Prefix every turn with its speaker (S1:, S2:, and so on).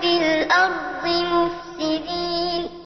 S1: في الأرض مفسدون